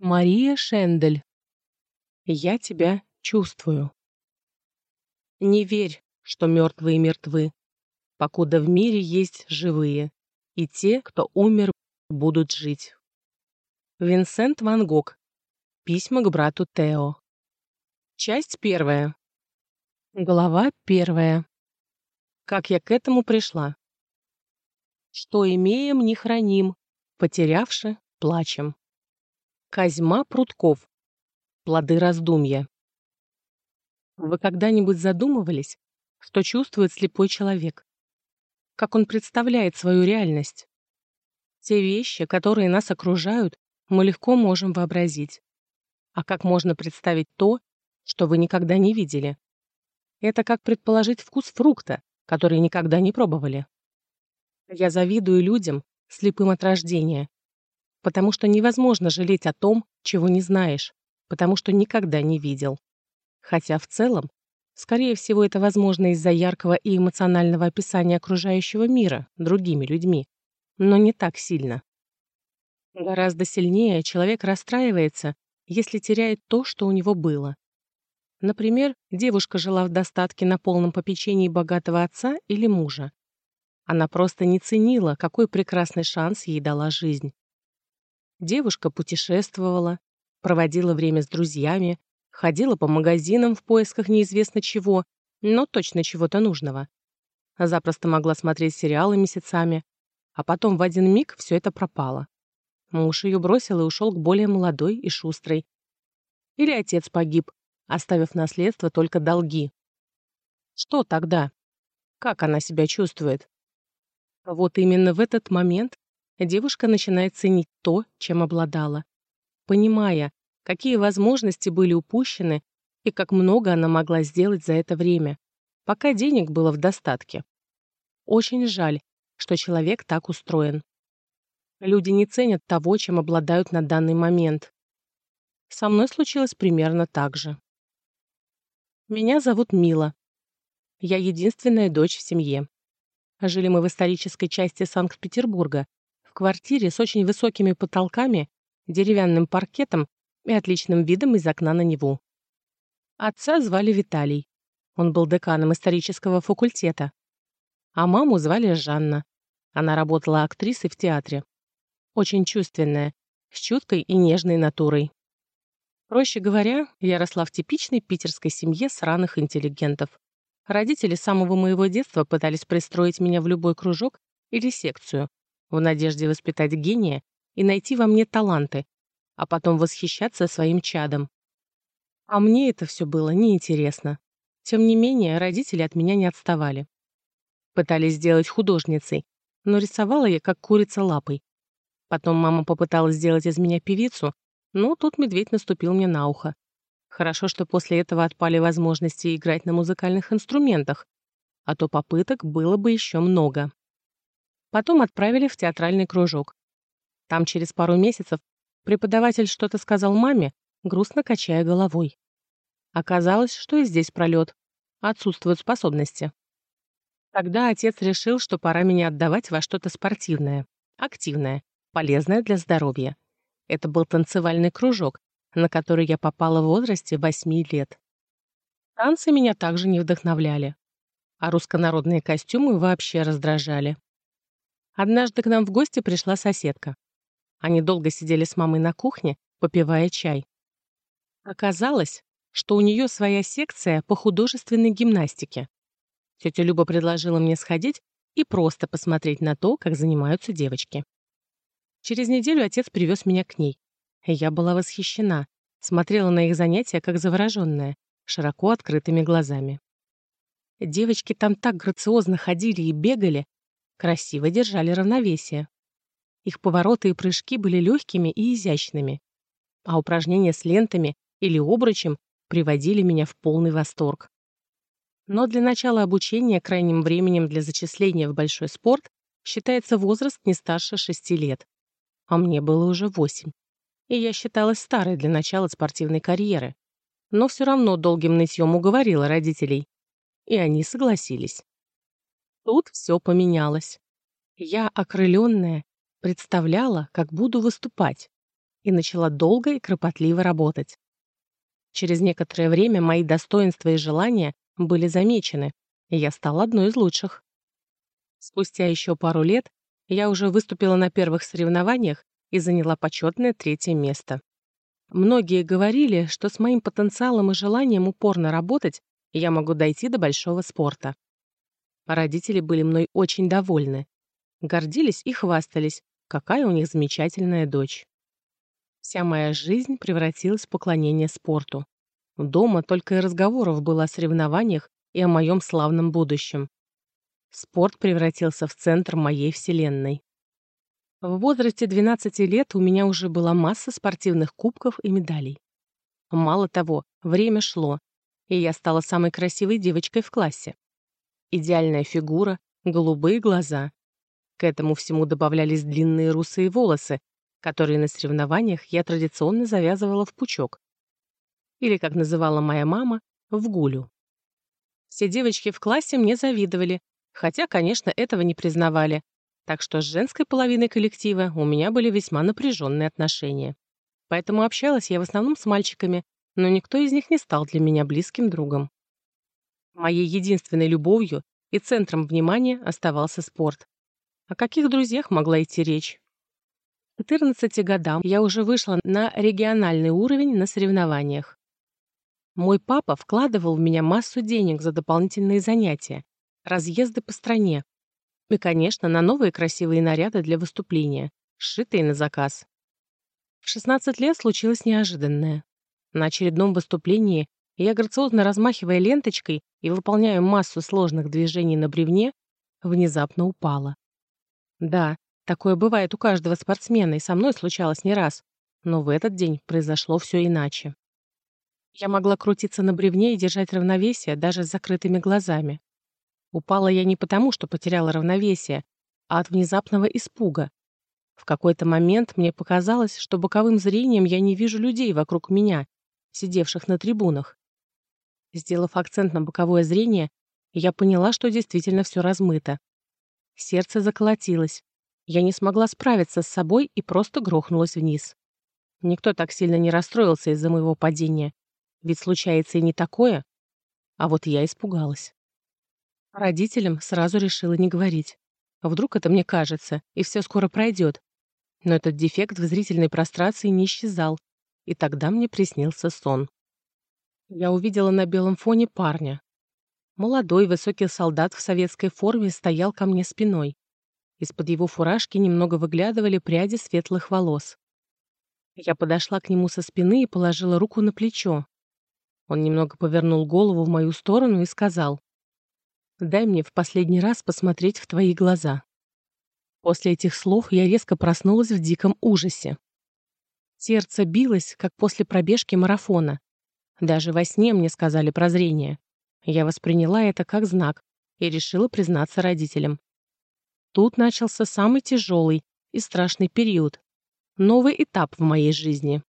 Мария Шендель. Я тебя чувствую. Не верь, что мертвые мертвы, покуда в мире есть живые, и те, кто умер, будут жить. Винсент Ван Гог. Письма к брату Тео. Часть первая. Глава первая. Как я к этому пришла. Что имеем, не храним, потерявши, плачем. Козьма Прутков. Плоды раздумья. Вы когда-нибудь задумывались, что чувствует слепой человек? Как он представляет свою реальность? Те вещи, которые нас окружают, мы легко можем вообразить. А как можно представить то, что вы никогда не видели? Это как предположить вкус фрукта, который никогда не пробовали. Я завидую людям, слепым от рождения, потому что невозможно жалеть о том, чего не знаешь, потому что никогда не видел. Хотя в целом, скорее всего, это возможно из-за яркого и эмоционального описания окружающего мира другими людьми, но не так сильно. Гораздо сильнее человек расстраивается, если теряет то, что у него было. Например, девушка жила в достатке на полном попечении богатого отца или мужа. Она просто не ценила, какой прекрасный шанс ей дала жизнь. Девушка путешествовала, проводила время с друзьями, ходила по магазинам в поисках неизвестно чего, но точно чего-то нужного. Запросто могла смотреть сериалы месяцами, а потом в один миг все это пропало. Муж ее бросил и ушел к более молодой и шустрой. Или отец погиб, оставив наследство только долги. Что тогда? Как она себя чувствует? Вот именно в этот момент девушка начинает ценить то, чем обладала, понимая, какие возможности были упущены и как много она могла сделать за это время, пока денег было в достатке. Очень жаль, что человек так устроен. Люди не ценят того, чем обладают на данный момент. Со мной случилось примерно так же. Меня зовут Мила. Я единственная дочь в семье. Жили мы в исторической части Санкт-Петербурга, квартире с очень высокими потолками, деревянным паркетом и отличным видом из окна на Неву. Отца звали Виталий. Он был деканом исторического факультета. А маму звали Жанна. Она работала актрисой в театре. Очень чувственная, с чуткой и нежной натурой. Проще говоря, я росла в типичной питерской семье сраных интеллигентов. Родители с самого моего детства пытались пристроить меня в любой кружок или секцию, в надежде воспитать гения и найти во мне таланты, а потом восхищаться своим чадом. А мне это все было неинтересно. Тем не менее, родители от меня не отставали. Пытались сделать художницей, но рисовала я как курица лапой. Потом мама попыталась сделать из меня певицу, но тут медведь наступил мне на ухо. Хорошо, что после этого отпали возможности играть на музыкальных инструментах, а то попыток было бы еще много. Потом отправили в театральный кружок. Там через пару месяцев преподаватель что-то сказал маме, грустно качая головой. Оказалось, что и здесь пролет. Отсутствуют способности. Тогда отец решил, что пора меня отдавать во что-то спортивное, активное, полезное для здоровья. Это был танцевальный кружок, на который я попала в возрасте 8 лет. Танцы меня также не вдохновляли, а руссконародные костюмы вообще раздражали. Однажды к нам в гости пришла соседка. Они долго сидели с мамой на кухне, попивая чай. Оказалось, что у нее своя секция по художественной гимнастике. Тетя Люба предложила мне сходить и просто посмотреть на то, как занимаются девочки. Через неделю отец привез меня к ней. Я была восхищена, смотрела на их занятия как завороженная, широко открытыми глазами. Девочки там так грациозно ходили и бегали, красиво держали равновесие. Их повороты и прыжки были легкими и изящными, а упражнения с лентами или обручем приводили меня в полный восторг. Но для начала обучения крайним временем для зачисления в большой спорт считается возраст не старше 6 лет, а мне было уже 8. И я считалась старой для начала спортивной карьеры. Но все равно долгим нытьем уговорила родителей. И они согласились. Тут все поменялось. Я, окрыленная, представляла, как буду выступать. и начала долго и кропотливо работать. Через некоторое время мои достоинства и желания были замечены, и я стала одной из лучших. Спустя еще пару лет я уже выступила на первых соревнованиях и заняла почетное третье место. Многие говорили, что с моим потенциалом и желанием упорно работать я могу дойти до большого спорта. Родители были мной очень довольны. Гордились и хвастались, какая у них замечательная дочь. Вся моя жизнь превратилась в поклонение спорту. Дома только и разговоров было о соревнованиях и о моем славном будущем. Спорт превратился в центр моей вселенной. В возрасте 12 лет у меня уже была масса спортивных кубков и медалей. Мало того, время шло, и я стала самой красивой девочкой в классе. Идеальная фигура, голубые глаза. К этому всему добавлялись длинные русые волосы, которые на соревнованиях я традиционно завязывала в пучок. Или, как называла моя мама, в гулю. Все девочки в классе мне завидовали, хотя, конечно, этого не признавали, так что с женской половиной коллектива у меня были весьма напряженные отношения. Поэтому общалась я в основном с мальчиками, но никто из них не стал для меня близким другом. Моей единственной любовью и центром внимания оставался спорт. О каких друзьях могла идти речь? К 14 годам я уже вышла на региональный уровень на соревнованиях. Мой папа вкладывал в меня массу денег за дополнительные занятия, разъезды по стране, и, конечно, на новые красивые наряды для выступления, сшитые на заказ. В 16 лет случилось неожиданное. На очередном выступлении я, грациозно размахивая ленточкой и выполняя массу сложных движений на бревне, внезапно упала. Да, такое бывает у каждого спортсмена, и со мной случалось не раз, но в этот день произошло все иначе. Я могла крутиться на бревне и держать равновесие даже с закрытыми глазами. Упала я не потому, что потеряла равновесие, а от внезапного испуга. В какой-то момент мне показалось, что боковым зрением я не вижу людей вокруг меня, сидевших на трибунах. Сделав акцент на боковое зрение, я поняла, что действительно все размыто. Сердце заколотилось. Я не смогла справиться с собой и просто грохнулась вниз. Никто так сильно не расстроился из-за моего падения. Ведь случается и не такое. А вот я испугалась. Родителям сразу решила не говорить. Вдруг это мне кажется, и все скоро пройдет. Но этот дефект в зрительной прострации не исчезал, и тогда мне приснился сон. Я увидела на белом фоне парня. Молодой высокий солдат в советской форме стоял ко мне спиной. Из-под его фуражки немного выглядывали пряди светлых волос. Я подошла к нему со спины и положила руку на плечо. Он немного повернул голову в мою сторону и сказал, Дай мне в последний раз посмотреть в твои глаза». После этих слов я резко проснулась в диком ужасе. Сердце билось, как после пробежки марафона. Даже во сне мне сказали прозрение. Я восприняла это как знак и решила признаться родителям. Тут начался самый тяжелый и страшный период. Новый этап в моей жизни.